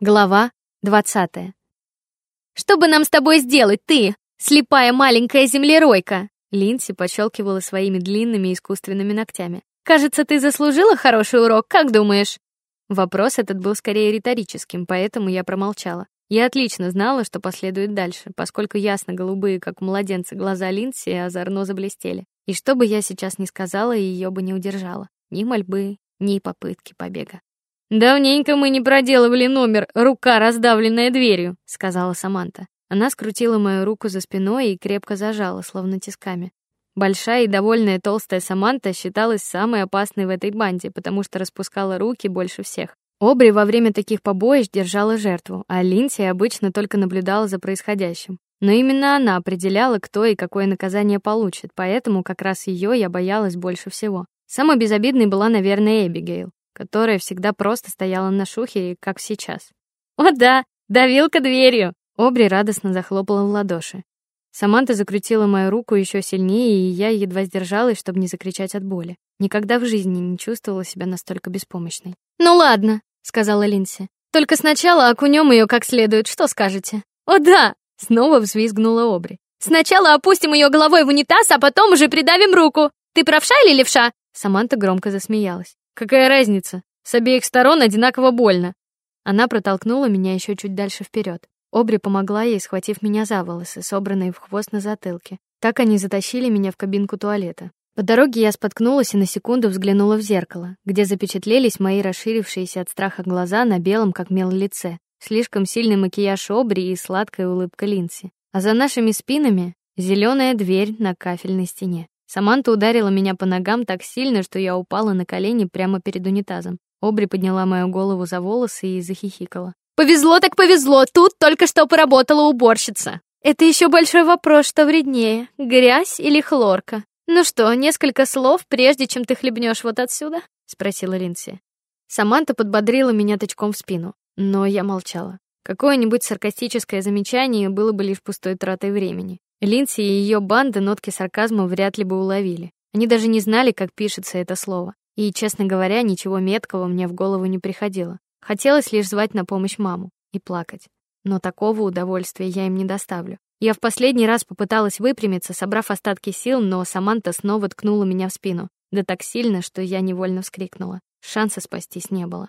Глава 20. Что бы нам с тобой сделать, ты, слепая маленькая землеройка? Линси пощелкивала своими длинными искусственными ногтями. Кажется, ты заслужила хороший урок, как думаешь? Вопрос этот был скорее риторическим, поэтому я промолчала. Я отлично знала, что последует дальше, поскольку ясно голубые, как у младенца, глаза Линси озорно заблестели. И что бы я сейчас ни сказала, ее бы не удержала. Ни мольбы, ни попытки побега. Давненько мы не проделывали номер рука раздавленная дверью, сказала Саманта. Она скрутила мою руку за спиной и крепко зажала, словно тисками. Большая и довольная толстая Саманта считалась самой опасной в этой банде, потому что распускала руки больше всех. Обри во время таких побоищ держала жертву, а Линси обычно только наблюдала за происходящим. Но именно она определяла, кто и какое наказание получит, поэтому как раз ее я боялась больше всего. Самой безобидной была, наверное, Эбигейл которая всегда просто стояла на шухере, как сейчас. О да, давилка дверью. Обри радостно захлопала в ладоши. Саманта закрутила мою руку еще сильнее, и я едва сдержалась, чтобы не закричать от боли. Никогда в жизни не чувствовала себя настолько беспомощной. Ну ладно, сказала Линси. Только сначала окунем ее как следует, что скажете? О да, снова взвизгнула Обри. Сначала опустим ее головой в унитаз, а потом уже придавим руку. Ты правша или левша? Саманта громко засмеялась. Какая разница? С обеих сторон одинаково больно. Она протолкнула меня еще чуть дальше вперед. Обри помогла ей, схватив меня за волосы, собранные в хвост на затылке. Так они затащили меня в кабинку туалета. По дороге я споткнулась и на секунду взглянула в зеркало, где запечатлелись мои расширившиеся от страха глаза на белом как мел лице, слишком сильный макияж Обри и сладкая улыбка Линси. А за нашими спинами зеленая дверь на кафельной стене. Саманта ударила меня по ногам так сильно, что я упала на колени прямо перед унитазом. Обри подняла мою голову за волосы и захихикала. Повезло так повезло, тут только что поработала уборщица. Это еще большой вопрос, что вреднее: грязь или хлорка. Ну что, несколько слов, прежде чем ты хлебнешь вот отсюда? спросила Линси. Саманта подбодрила меня тычком в спину, но я молчала. Какое-нибудь саркастическое замечание было бы лишь пустой тратой времени. Линси и ее банда нотки сарказма вряд ли бы уловили. Они даже не знали, как пишется это слово. И, честно говоря, ничего меткого мне в голову не приходило. Хотелось лишь звать на помощь маму и плакать. Но такого удовольствия я им не доставлю. Я в последний раз попыталась выпрямиться, собрав остатки сил, но Саманта снова ткнула меня в спину, да так сильно, что я невольно вскрикнула. Шанса спастись не было.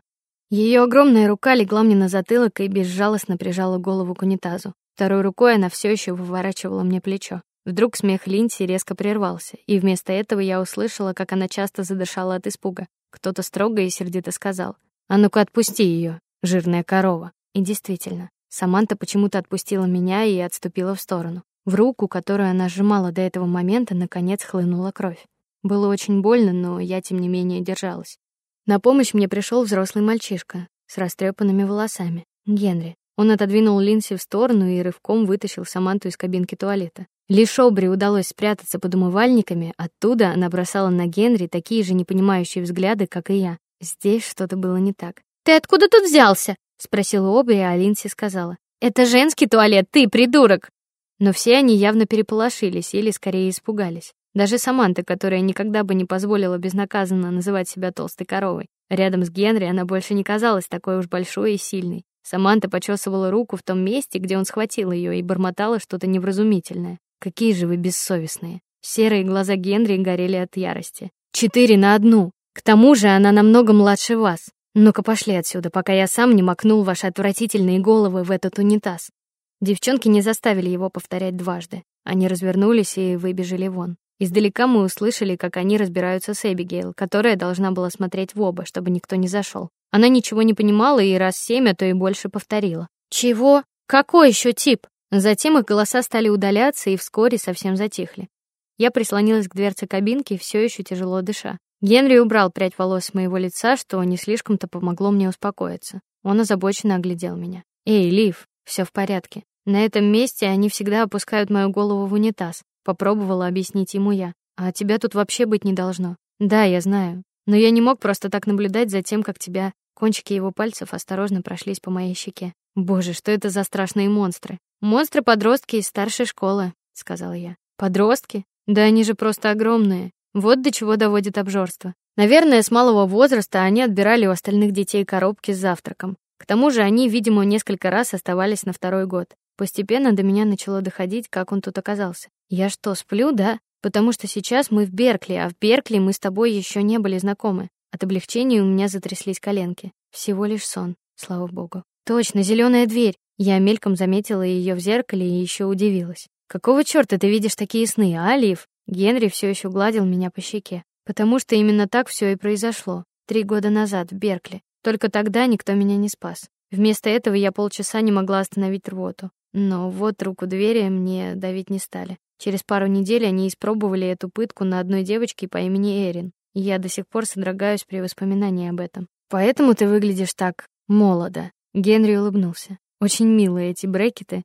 Ее огромная рука легла мне на затылок и безжалостно прижала голову к унитазу. Второй рукой она все еще выворачивала мне плечо. Вдруг смех Линси резко прервался, и вместо этого я услышала, как она часто задышала от испуга. Кто-то строго и сердито сказал: "А ну-ка отпусти ее, жирная корова". И действительно, Саманта почему-то отпустила меня и отступила в сторону. В руку, которую она сжимала до этого момента, наконец хлынула кровь. Было очень больно, но я тем не менее держалась. На помощь мне пришел взрослый мальчишка с растрепанными волосами, Генри. Он отодвинул Линси в сторону и рывком вытащил Саманту из кабинки туалета. Лишь Обри удалось спрятаться под умывальниками, оттуда она бросала на Генри такие же непонимающие взгляды, как и я. Здесь что-то было не так. Ты откуда тут взялся? спросила Обри, а Линси сказала: "Это женский туалет, ты придурок". Но все они явно переполошились или скорее испугались. Даже Саманта, которая никогда бы не позволила безнаказанно называть себя толстой коровой, рядом с Генри она больше не казалась такой уж большой и сильной. Саманта почесывала руку в том месте, где он схватил ее, и бормотала что-то невразумительное. Какие же вы бессовестные. Серые глаза Генри горели от ярости. Четыре на одну. К тому же она намного младше вас. Ну-ка пошли отсюда, пока я сам не макнул ваши отвратительные головы в этот унитаз. Девчонки не заставили его повторять дважды. Они развернулись и выбежали вон. Издалека мы услышали, как они разбираются с Эбигейл, которая должна была смотреть в оба, чтобы никто не зашел. Она ничего не понимала и раз семь, а то и больше повторила. Чего? Какой еще тип? Затем их голоса стали удаляться и вскоре совсем затихли. Я прислонилась к дверце кабинки, все еще тяжело дыша. Генри убрал прядь волос с моего лица, что не слишком-то помогло мне успокоиться. Он озабоченно оглядел меня. "Эй, Лив, все в порядке. На этом месте они всегда опускают мою голову в унитаз", попробовала объяснить ему я. "А тебя тут вообще быть не должно". "Да, я знаю. Но я не мог просто так наблюдать за тем, как тебя Кончики его пальцев осторожно прошлись по моей щеке. Боже, что это за страшные монстры? Монстры-подростки из старшей школы, сказала я. Подростки? Да они же просто огромные. Вот до чего доводит обжорство. Наверное, с малого возраста они отбирали у остальных детей коробки с завтраком. К тому же они, видимо, несколько раз оставались на второй год. Постепенно до меня начало доходить, как он тут оказался. Я что, сплю, да? Потому что сейчас мы в Беркли, а в Беркли мы с тобой еще не были знакомы. От облегчения у меня затряслись коленки. Всего лишь сон, слава богу. Точно, зеленая дверь. Я мельком заметила ее в зеркале и еще удивилась. Какого чёрта ты видишь такие сны, Алиф? Генри все еще гладил меня по щеке, потому что именно так все и произошло. Три года назад в Беркли. Только тогда никто меня не спас. Вместо этого я полчаса не могла остановить рвоту. Но вот руку двери мне давить не стали. Через пару недель они испробовали эту пытку на одной девочке по имени Эрин. Я до сих пор содрогаюсь при воспоминании об этом. Поэтому ты выглядишь так молодо. Генри улыбнулся. Очень милые эти брекеты.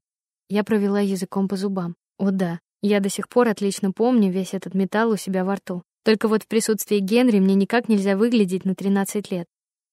Я провела языком по зубам. О да, я до сих пор отлично помню весь этот металл у себя во рту. Только вот в присутствии Генри мне никак нельзя выглядеть на 13 лет.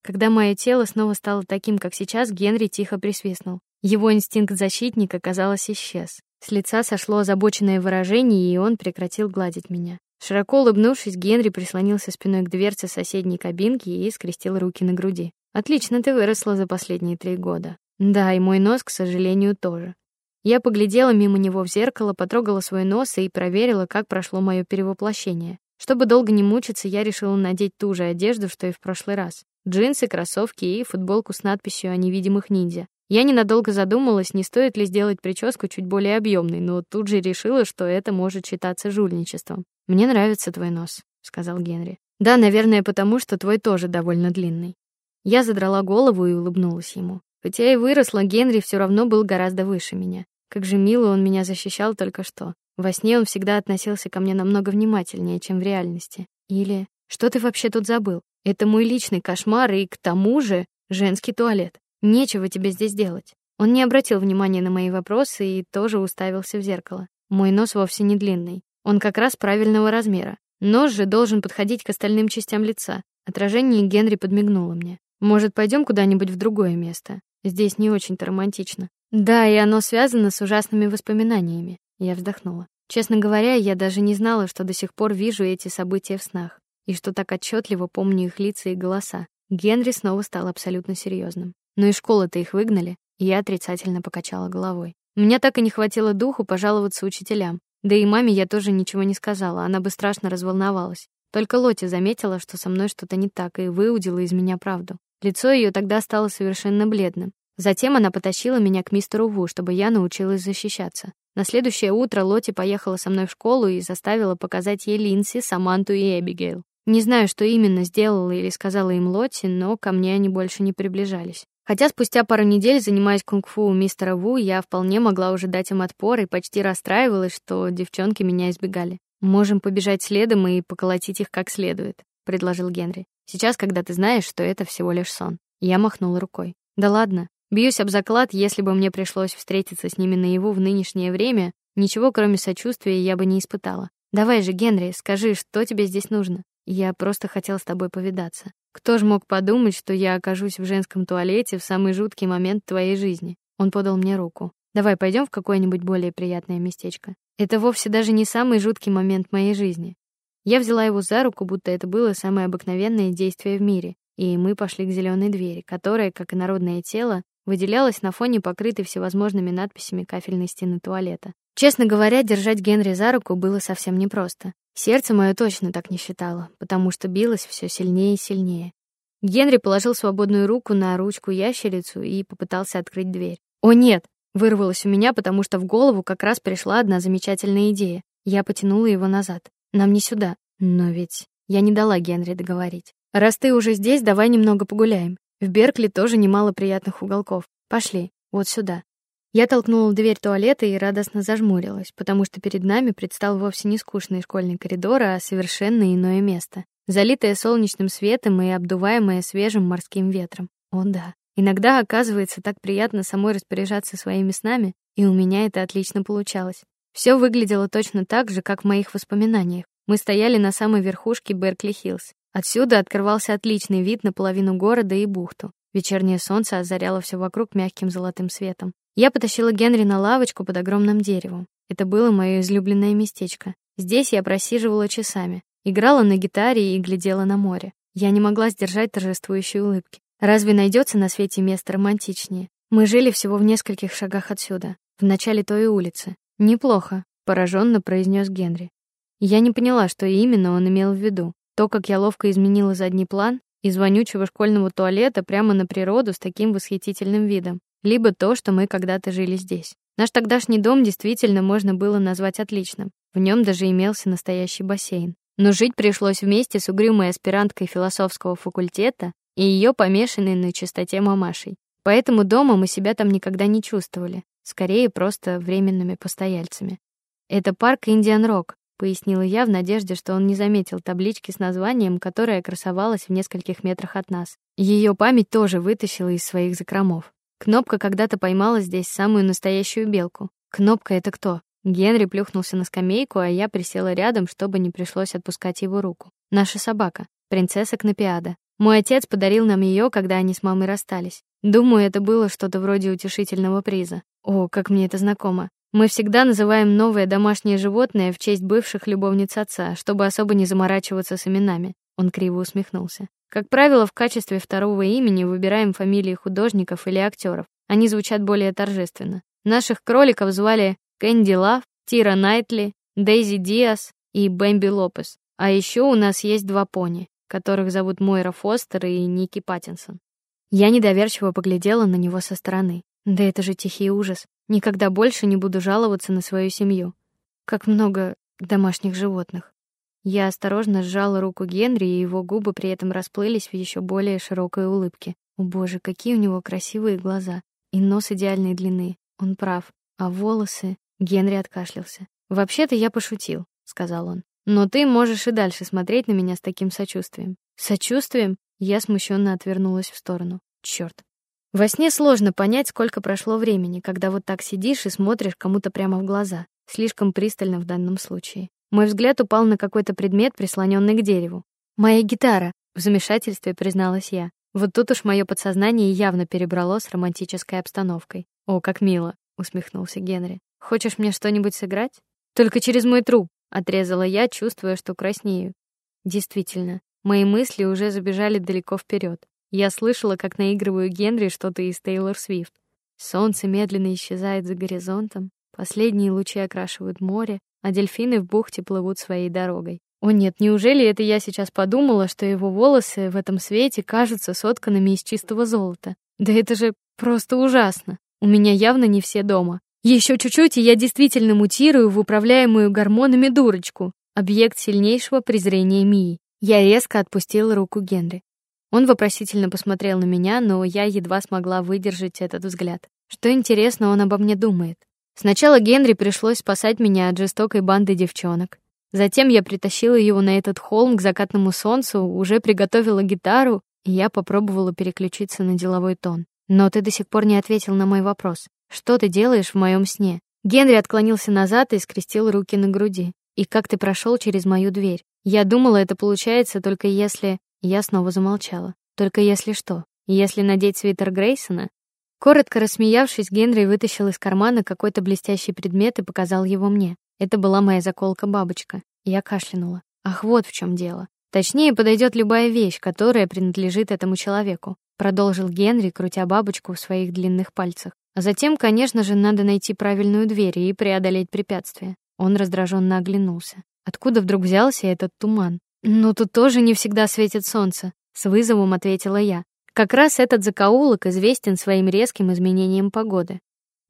Когда мое тело снова стало таким, как сейчас, Генри тихо присвистнул. Его инстинкт защитника, казалось, исчез. С лица сошло озабоченное выражение, и он прекратил гладить меня. Широко улыбнувшись, Генри прислонился спиной к дверце соседней кабинки и скрестил руки на груди. Отлично ты выросла за последние три года. Да, и мой нос, к сожалению, тоже. Я поглядела мимо него в зеркало, потрогала свой нос и проверила, как прошло мое перевоплощение. Чтобы долго не мучиться, я решила надеть ту же одежду, что и в прошлый раз: джинсы, кроссовки и футболку с надписью о невидимых ниндзя. Я ненадолго задумалась, не стоит ли сделать прическу чуть более объемной, но тут же решила, что это может считаться жульничеством. Мне нравится твой нос, сказал Генри. Да, наверное, потому что твой тоже довольно длинный. Я задрала голову и улыбнулась ему. Хотя и выросла, Генри все равно был гораздо выше меня. Как же мило он меня защищал только что. Во сне он всегда относился ко мне намного внимательнее, чем в реальности. Или что ты вообще тут забыл? Это мой личный кошмар и к тому же женский туалет. Нечего тебе здесь делать. Он не обратил внимания на мои вопросы и тоже уставился в зеркало. Мой нос вовсе не длинный. Он как раз правильного размера. Нос же должен подходить к остальным частям лица. Отражение Генри подмигнуло мне. Может, пойдем куда-нибудь в другое место? Здесь не очень-то романтично. Да, и оно связано с ужасными воспоминаниями. Я вздохнула. Честно говоря, я даже не знала, что до сих пор вижу эти события в снах, и что так отчетливо помню их лица и голоса. Генри снова стал абсолютно серьезным. Но и школы-то их выгнали, и я отрицательно покачала головой. Мне так и не хватило духу пожаловаться учителям. Да и маме я тоже ничего не сказала, она бы страшно разволновалась. Только Лоти заметила, что со мной что-то не так, и выудила из меня правду. Лицо ее тогда стало совершенно бледным. Затем она потащила меня к мистеру Ву, чтобы я научилась защищаться. На следующее утро Лоти поехала со мной в школу и заставила показать ей Линси, Саманту и Эбигейл. Не знаю, что именно сделала или сказала им Лоти, но ко мне они больше не приближались. Хотя спустя пару недель, занимаясь кунг-фу у мистера Ву, я вполне могла уже дать им отпор и почти расстраивалась, что девчонки меня избегали. Можем побежать следом и поколотить их как следует, предложил Генри. Сейчас, когда ты знаешь, что это всего лишь сон. Я махнула рукой. Да ладно. Бьюсь об заклад, если бы мне пришлось встретиться с ними наяву в нынешнее время, ничего кроме сочувствия я бы не испытала. Давай же, Генри, скажи, что тебе здесь нужно? Я просто хотел с тобой повидаться. Кто ж мог подумать, что я окажусь в женском туалете в самый жуткий момент твоей жизни? Он подал мне руку. Давай пойдем в какое-нибудь более приятное местечко. Это вовсе даже не самый жуткий момент моей жизни. Я взяла его за руку, будто это было самое обыкновенное действие в мире, и мы пошли к зеленой двери, которая, как и народное тело, выделялась на фоне покрытой всевозможными надписями кафельной стены туалета. Честно говоря, держать Генри за руку было совсем непросто. Сердце мое точно так не считало, потому что билось все сильнее и сильнее. Генри положил свободную руку на ручку ящерицу и попытался открыть дверь. "О нет!" вырвалось у меня, потому что в голову как раз пришла одна замечательная идея. Я потянула его назад. "Нам не сюда". Но ведь я не дала Генри договорить. "Раз ты уже здесь, давай немного погуляем. В Беркли тоже немало приятных уголков. Пошли, вот сюда". Я толкнула дверь туалета и радостно зажмурилась, потому что перед нами предстал вовсе не скучный школьный коридор, а совершенно иное место, залитое солнечным светом и обдуваемое свежим морским ветром. О да, иногда оказывается так приятно самой распоряжаться своими снами, и у меня это отлично получалось. Все выглядело точно так же, как в моих воспоминаниях. Мы стояли на самой верхушке Беркли-Хиллз. Отсюда открывался отличный вид на половину города и бухту. Вечернее солнце озаряло все вокруг мягким золотым светом. Я потащила Генри на лавочку под огромным деревом. Это было мое излюбленное местечко. Здесь я просиживала часами, играла на гитаре и глядела на море. Я не могла сдержать торжествующей улыбки. Разве найдется на свете место романтичнее? Мы жили всего в нескольких шагах отсюда, в начале той улицы. Неплохо, пораженно произнес Генри. Я не поняла, что именно он имел в виду. То, как я ловко изменила задний план из вонючего школьного туалета прямо на природу с таким восхитительным видом, либо то, что мы когда-то жили здесь. Наш тогдашний дом действительно можно было назвать отличным. В нем даже имелся настоящий бассейн. Но жить пришлось вместе с угрюмой аспиранткой философского факультета и ее помешанной на чистоте мамашей. Поэтому дома мы себя там никогда не чувствовали, скорее просто временными постояльцами. Это парк Индиан Рок, пояснила я в надежде, что он не заметил таблички с названием, которая красовалась в нескольких метрах от нас. Ее память тоже вытащила из своих закромов. Кнопка когда-то поймала здесь самую настоящую белку. Кнопка это кто? Генри плюхнулся на скамейку, а я присела рядом, чтобы не пришлось отпускать его руку. Наша собака, принцесса Кнопиада. Мой отец подарил нам ее, когда они с мамой расстались. Думаю, это было что-то вроде утешительного приза. О, как мне это знакомо. Мы всегда называем новое домашнее животное в честь бывших любовниц отца, чтобы особо не заморачиваться с именами. Он криво усмехнулся. Как правило, в качестве второго имени выбираем фамилии художников или актеров. Они звучат более торжественно. Наших кроликов звали Кэнди Лав, Тира Найтли, Дейзи Диас и Бэмби Лопес. А еще у нас есть два пони, которых зовут Мойра Фостер и Ники Паттинсон. Я недоверчиво поглядела на него со стороны. Да это же тихий ужас. Никогда больше не буду жаловаться на свою семью. Как много домашних животных. Я осторожно сжала руку Генри, и его губы при этом расплылись в еще более широкой улыбке. О боже, какие у него красивые глаза и нос идеальной длины. Он прав. А волосы? Генри откашлялся. Вообще-то я пошутил, сказал он. Но ты можешь и дальше смотреть на меня с таким сочувствием. Сочувствием? Я смущенно отвернулась в сторону. Черт. Во сне сложно понять, сколько прошло времени, когда вот так сидишь и смотришь кому-то прямо в глаза, слишком пристально в данном случае. Мой взгляд упал на какой-то предмет, прислоненный к дереву. Моя гитара, в замешательстве призналась я. Вот тут уж мое подсознание явно перебрало с романтической обстановкой. О, как мило, усмехнулся Генри. Хочешь мне что-нибудь сыграть? Только через мой труп, отрезала я, чувствуя, что краснею. Действительно, мои мысли уже забежали далеко вперед. Я слышала, как наигрываю Генри что-то из Тейлор Свифт. Солнце медленно исчезает за горизонтом, последние лучи окрашивают море, а дельфины в бухте плывут своей дорогой. О нет, неужели это я сейчас подумала, что его волосы в этом свете кажутся сотканными из чистого золота? Да это же просто ужасно. У меня явно не все дома. Еще чуть-чуть, и я действительно мутирую в управляемую гормонами дурочку, объект сильнейшего презрения Мии. Я резко отпустила руку Генри. Он вопросительно посмотрел на меня, но я едва смогла выдержать этот взгляд. Что интересно, он обо мне думает. Сначала Генри пришлось спасать меня от жестокой банды девчонок. Затем я притащила его на этот холм к закатному солнцу, уже приготовила гитару, и я попробовала переключиться на деловой тон. Но ты до сих пор не ответил на мой вопрос. Что ты делаешь в моем сне? Генри отклонился назад и скрестил руки на груди. И как ты прошел через мою дверь? Я думала, это получается только если я снова замолчала. Только если что? Если надеть свитер Грейсона, Коротко рассмеявшись, Генри вытащил из кармана какой-то блестящий предмет и показал его мне. Это была моя заколка-бабочка. Я кашлянула. Ах, вот в чем дело. Точнее, подойдет любая вещь, которая принадлежит этому человеку, продолжил Генри, крутя бабочку в своих длинных пальцах. А затем, конечно же, надо найти правильную дверь и преодолеть препятствие. Он раздраженно оглянулся. Откуда вдруг взялся этот туман? Ну тут тоже не всегда светит солнце, с вызовом ответила я. Как раз этот закоулок известен своим резким изменением погоды.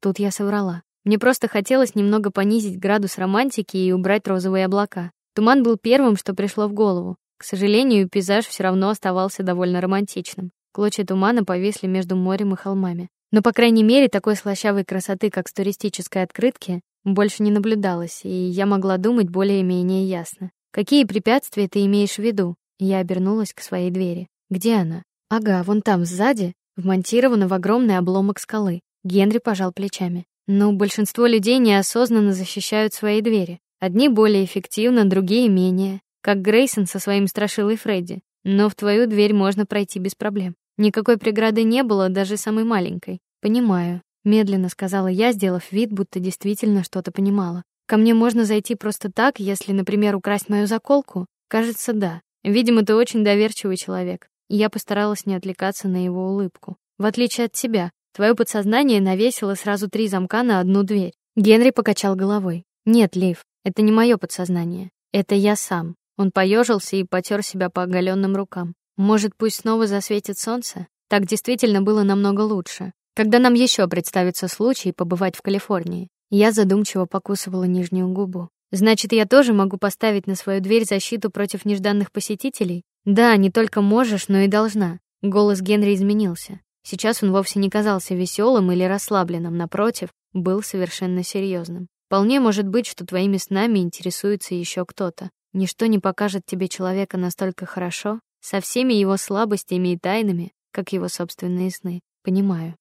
Тут я соврала. Мне просто хотелось немного понизить градус романтики и убрать розовые облака. Туман был первым, что пришло в голову. К сожалению, пейзаж все равно оставался довольно романтичным. Клочья тумана повисли между морем и холмами. Но по крайней мере, такой слащавой красоты, как с туристической открытки, больше не наблюдалось, и я могла думать более-менее ясно. Какие препятствия ты имеешь в виду? Я обернулась к своей двери. Где она? Ага, вон там сзади, вмонтировано в огромный обломок скалы. Генри пожал плечами. Но большинство людей неосознанно защищают свои двери. Одни более эффективно, другие менее, как Грейсон со своим страшилой Фредди. Но в твою дверь можно пройти без проблем. Никакой преграды не было, даже самой маленькой. Понимаю, медленно сказала я, сделав вид, будто действительно что-то понимала. Ко мне можно зайти просто так, если, например, украсть мою заколку? Кажется, да. Видимо, ты очень доверчивый человек. Я постаралась не отвлекаться на его улыбку. В отличие от тебя, твое подсознание навесило сразу три замка на одну дверь. Генри покачал головой. Нет, Лив, это не мое подсознание. Это я сам. Он поежился и потер себя по оголенным рукам. Может, пусть снова засветит солнце? Так действительно было намного лучше. Когда нам еще представится случай побывать в Калифорнии? Я задумчиво покусывала нижнюю губу. Значит, я тоже могу поставить на свою дверь защиту против нежданных посетителей? Да, не только можешь, но и должна. Голос Генри изменился. Сейчас он вовсе не казался веселым или расслабленным, напротив, был совершенно серьезным. Вполне может быть, что твоими снами интересуется еще кто-то. Ничто не покажет тебе человека настолько хорошо, со всеми его слабостями и тайнами, как его собственные сны. Понимаю.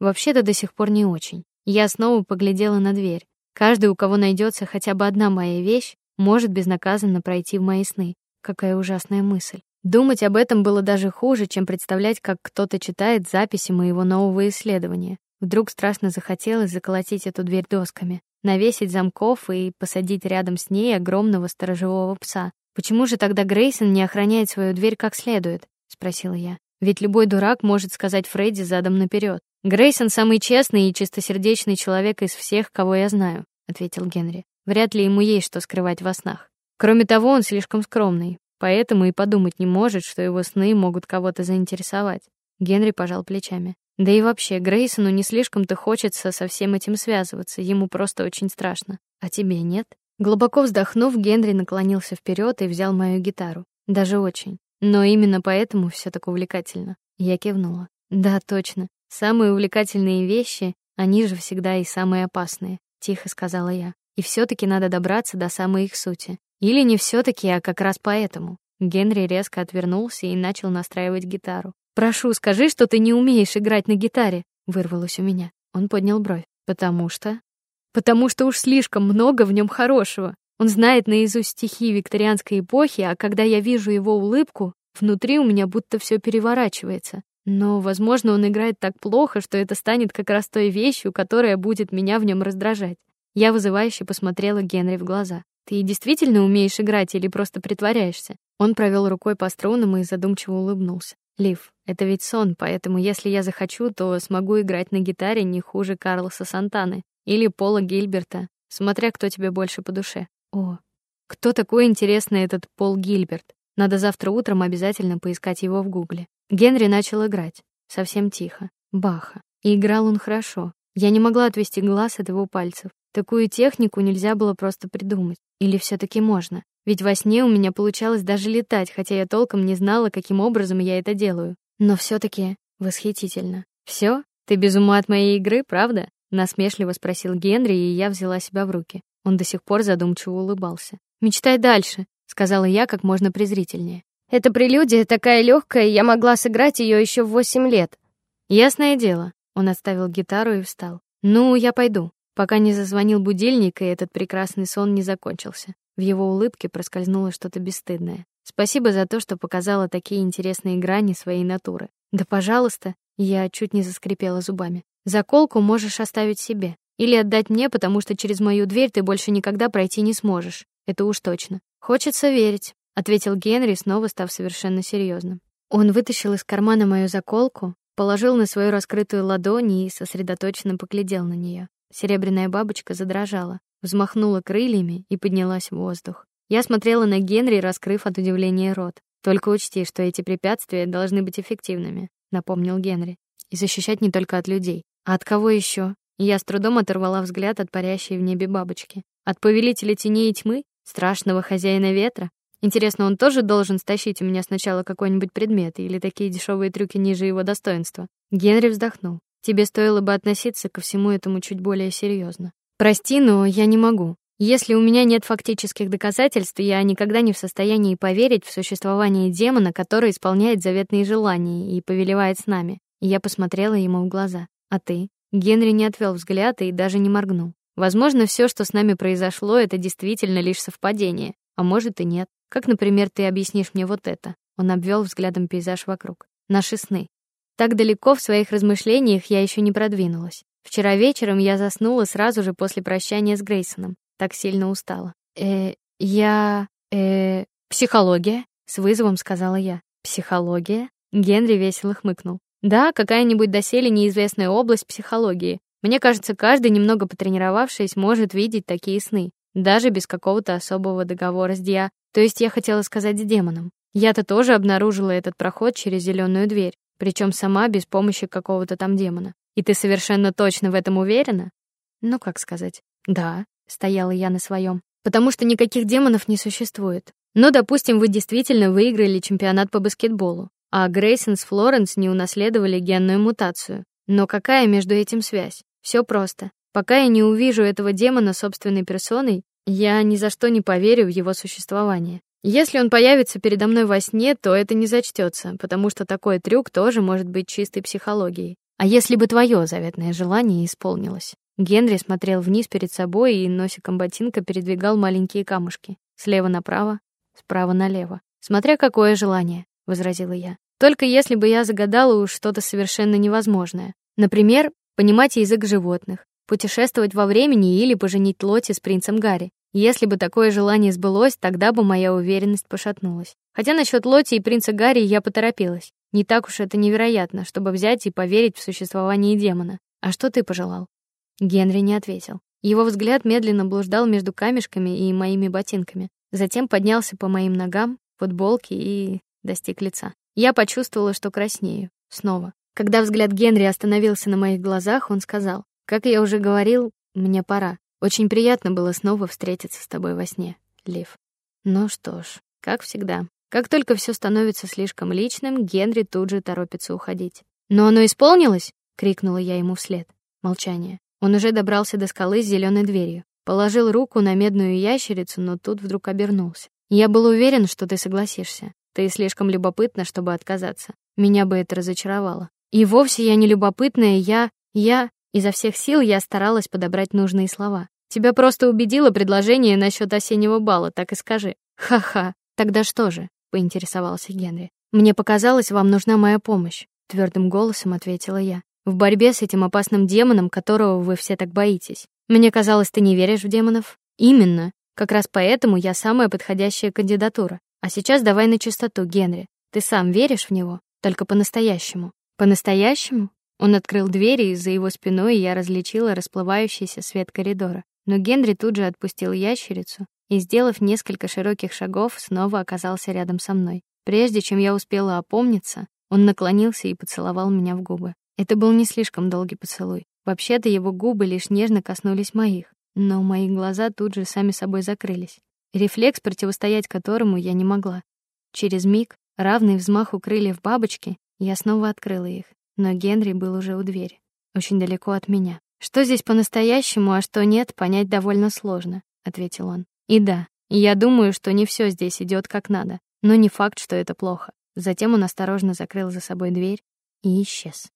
Вообще-то до сих пор не очень. Я снова поглядела на дверь. Каждый, у кого найдется хотя бы одна моя вещь, может безнаказанно пройти в мои сны. Какая ужасная мысль. Думать об этом было даже хуже, чем представлять, как кто-то читает записи моего нового исследования. Вдруг страшно захотелось заколотить эту дверь досками, навесить замков и посадить рядом с ней огромного сторожевого пса. Почему же тогда Грейсон не охраняет свою дверь как следует? спросила я. Ведь любой дурак может сказать Фредди задом наперед. Грейсон самый честный и чистосердечный человек из всех, кого я знаю, ответил Генри. Вряд ли ему есть что скрывать во снах. Кроме того, он слишком скромный, поэтому и подумать не может, что его сны могут кого-то заинтересовать. Генри пожал плечами. Да и вообще, Грейсону не слишком-то хочется со всем этим связываться, ему просто очень страшно. А тебе нет? Глубоко вздохнув, Генри наклонился вперед и взял мою гитару. Даже очень. Но именно поэтому все так увлекательно. Я кивнула. Да, точно. Самые увлекательные вещи, они же всегда и самые опасные, тихо сказала я. И все таки надо добраться до самой их сути. Или не все таки а как раз поэтому. Генри резко отвернулся и начал настраивать гитару. Прошу, скажи, что ты не умеешь играть на гитаре, вырвалось у меня. Он поднял бровь. Потому что потому что уж слишком много в нем хорошего. Он знает наизусть стихи викторианской эпохи, а когда я вижу его улыбку, внутри у меня будто все переворачивается. Но, возможно, он играет так плохо, что это станет как раз той вещью, которая будет меня в нем раздражать. Я вызывающе посмотрела Генри в глаза. Ты действительно умеешь играть или просто притворяешься? Он провел рукой по струнам и задумчиво улыбнулся. Лив, это ведь сон, поэтому если я захочу, то смогу играть на гитаре не хуже Карлоса Сантаны или Пола Гильберта, смотря кто тебе больше по душе. О, кто такой интересный этот Пол Гильберт? Надо завтра утром обязательно поискать его в Гугле. Генри начал играть, совсем тихо, Баха. И играл он хорошо. Я не могла отвести глаз от его пальцев. Такую технику нельзя было просто придумать. Или все таки можно? Ведь во сне у меня получалось даже летать, хотя я толком не знала, каким образом я это делаю. Но все таки восхитительно. Все? Ты без ума от моей игры, правда? насмешливо спросил Генри, и я взяла себя в руки. Он до сих пор задумчиво улыбался. Мечтай дальше, сказала я как можно презрительнее. Эта прелюдия такая легкая, я могла сыграть ее еще в восемь лет. Ясное дело. Он отставил гитару и встал. Ну, я пойду, пока не зазвонил будильник и этот прекрасный сон не закончился. В его улыбке проскользнуло что-то бесстыдное. Спасибо за то, что показала такие интересные грани своей натуры. Да, пожалуйста, я чуть не заскрипела зубами. Заколку можешь оставить себе или отдать мне, потому что через мою дверь ты больше никогда пройти не сможешь. Это уж точно. Хочется верить, ответил Генри, снова став совершенно серьезным. Он вытащил из кармана мою заколку, положил на свою раскрытую ладонь и сосредоточенно поглядел на нее. Серебряная бабочка задрожала взмахнула крыльями и поднялась в воздух. Я смотрела на Генри, раскрыв от удивления рот. Только учти, что эти препятствия должны быть эффективными, напомнил Генри. И защищать не только от людей, а от кого еще? Я с трудом оторвала взгляд от парящей в небе бабочки. От повелителя теней и тьмы, страшного хозяина ветра. Интересно, он тоже должен стащить у меня сначала какой-нибудь предмет или такие дешевые трюки ниже его достоинства? Генри вздохнул. Тебе стоило бы относиться ко всему этому чуть более серьезно. Прости, но я не могу. Если у меня нет фактических доказательств, я никогда не в состоянии поверить в существование демона, который исполняет заветные желания и повелевает с нами. Я посмотрела ему в глаза. А ты? Генри не отвел взгляд и даже не моргнул. Возможно, все, что с нами произошло, это действительно лишь совпадение, а может и нет. Как, например, ты объяснишь мне вот это? Он обвел взглядом пейзаж вокруг. Наши сны. Так далеко в своих размышлениях я еще не продвинулась. Вчера вечером я заснула сразу же после прощания с Грейсоном. Так сильно устала. Э, я э психология, с вызовом сказала я. Психология? Генри весело хмыкнул. Да, какая-нибудь доселе неизвестная область психологии. Мне кажется, каждый немного потренировавшись может видеть такие сны, даже без какого-то особого договора с Диа. То есть я хотела сказать с демоном. Я-то тоже обнаружила этот проход через зеленую дверь, причем сама без помощи какого-то там демона. И ты совершенно точно в этом уверена? Ну, как сказать? Да, стояла я на своем, потому что никаких демонов не существует. Но, допустим, вы действительно выиграли чемпионат по баскетболу, а Грейсон с Флоренс не унаследовали генную мутацию. Но какая между этим связь? Все просто. Пока я не увижу этого демона собственной персоной, я ни за что не поверю в его существование. Если он появится передо мной во сне, то это не зачтется, потому что такой трюк тоже может быть чистой психологией. А если бы твое заветное желание исполнилось? Генри смотрел вниз перед собой и носиком ботинка передвигал маленькие камушки, слева направо, справа налево. Смотря какое желание, возразила я. Только если бы я загадала уж что-то совершенно невозможное. Например, понимать язык животных, путешествовать во времени или поженить Лоти с принцем Гарри. Если бы такое желание сбылось, тогда бы моя уверенность пошатнулась. Хотя насчет Лоти и принца Гарри я поторопилась. Не так уж это невероятно, чтобы взять и поверить в существование демона. А что ты пожелал? Генри не ответил. Его взгляд медленно блуждал между камешками и моими ботинками, затем поднялся по моим ногам, футболке и достиг лица. Я почувствовала, что краснею. Снова. Когда взгляд Генри остановился на моих глазах, он сказал: "Как я уже говорил, мне пора. Очень приятно было снова встретиться с тобой во сне, Лив. Ну что ж, как всегда, как только все становится слишком личным, Генри тут же торопится уходить. Но оно исполнилось, крикнула я ему вслед. Молчание. Он уже добрался до скалы с зеленой дверью, положил руку на медную ящерицу, но тут вдруг обернулся. Я был уверен, что ты согласишься. Ты слишком любопытна, чтобы отказаться. Меня бы это разочаровало. И вовсе я не любопытная, я я Изо всех сил я старалась подобрать нужные слова. Тебя просто убедило предложение насчет осеннего бала, так и скажи. Ха-ха. Тогда что же? поинтересовался Генри. Мне показалось, вам нужна моя помощь, твердым голосом ответила я. В борьбе с этим опасным демоном, которого вы все так боитесь. Мне казалось, ты не веришь в демонов. Именно. Как раз поэтому я самая подходящая кандидатура. А сейчас давай на чистоту, Генри. Ты сам веришь в него, только по-настоящему. По-настоящему? Он открыл дверь, и за его спиной я различила расплывающийся свет коридора. Но Генри тут же отпустил ящерицу и, сделав несколько широких шагов, снова оказался рядом со мной. Прежде чем я успела опомниться, он наклонился и поцеловал меня в губы. Это был не слишком долгий поцелуй. Вообще-то его губы лишь нежно коснулись моих, но мои глаза тут же сами собой закрылись. Рефлекс, противостоять которому я не могла. Через миг, равный взмаху крыльев бабочки, я снова открыла их но Генри был уже у двери, очень далеко от меня. Что здесь по-настоящему, а что нет, понять довольно сложно, ответил он. И да, я думаю, что не все здесь идет как надо, но не факт, что это плохо. Затем он осторожно закрыл за собой дверь и исчез.